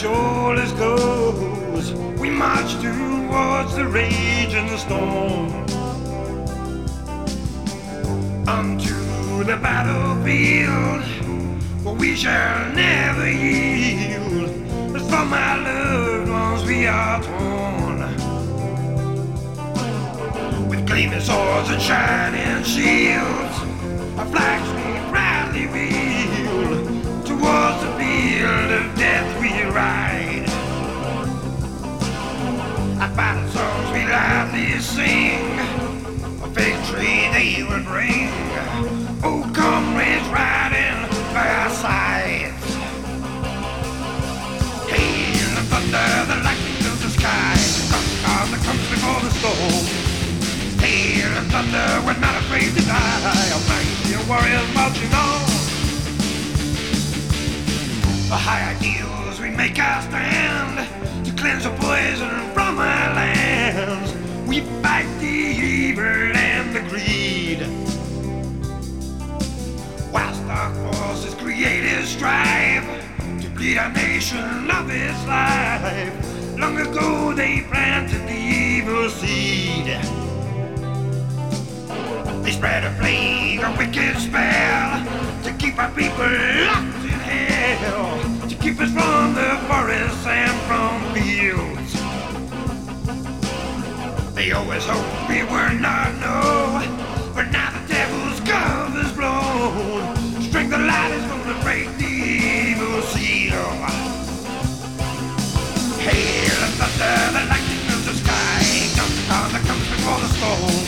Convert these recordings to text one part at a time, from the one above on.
towards the raging storm. Unto the battlefield, where we shall never yield. As for my loved ones, we are torn. With gleaming swords and shining shields, our flags we proudly wheel. Towards the field Oh, comrades riding by our sides. Hail the thunder, the lightning fills the sky. Come that comes before the storm. Hail the thunder, we're not afraid to die. Almighty warriors marching on. For high ideals we make our stand to cleanse the poison from our lands. We fight the evil to bleed nation of its life. Long ago they planted the evil seed. They spread a plague, a wicked spell to keep our people locked in hell, to keep us from the forests and from fields. They always hoped we were not Hail and thunder, the lightning fills the sky. Comes the dawn that comes before the storm.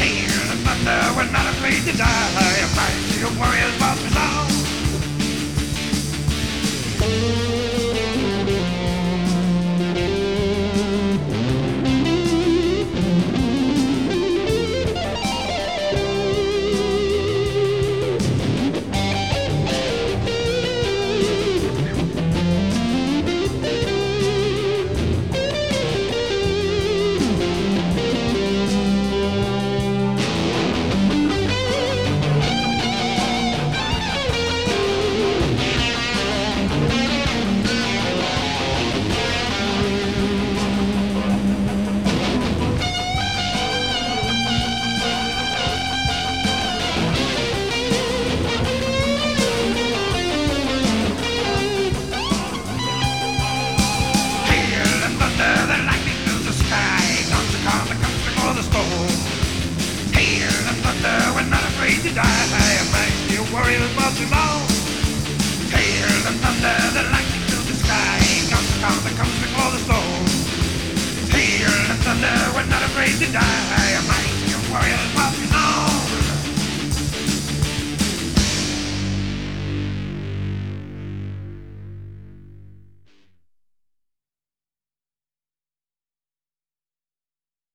Hail and thunder, we're not afraid to die. Mighty warriors march us afraid to die.